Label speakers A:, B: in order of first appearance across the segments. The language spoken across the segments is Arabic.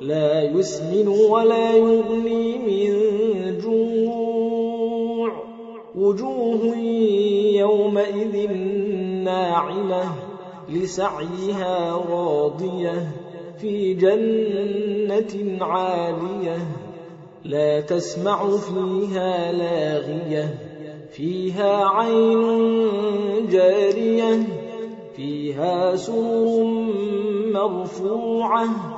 A: لا يسمن ولا يغني من جوع. وجوه يومئذ ناعمة لسعيها راضية في جنة عالية. لا تسمع فيها لاغية فيها عين جارية فيها سرر مرفوعة.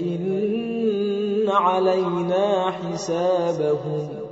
A: ثم إن علينا حسابهم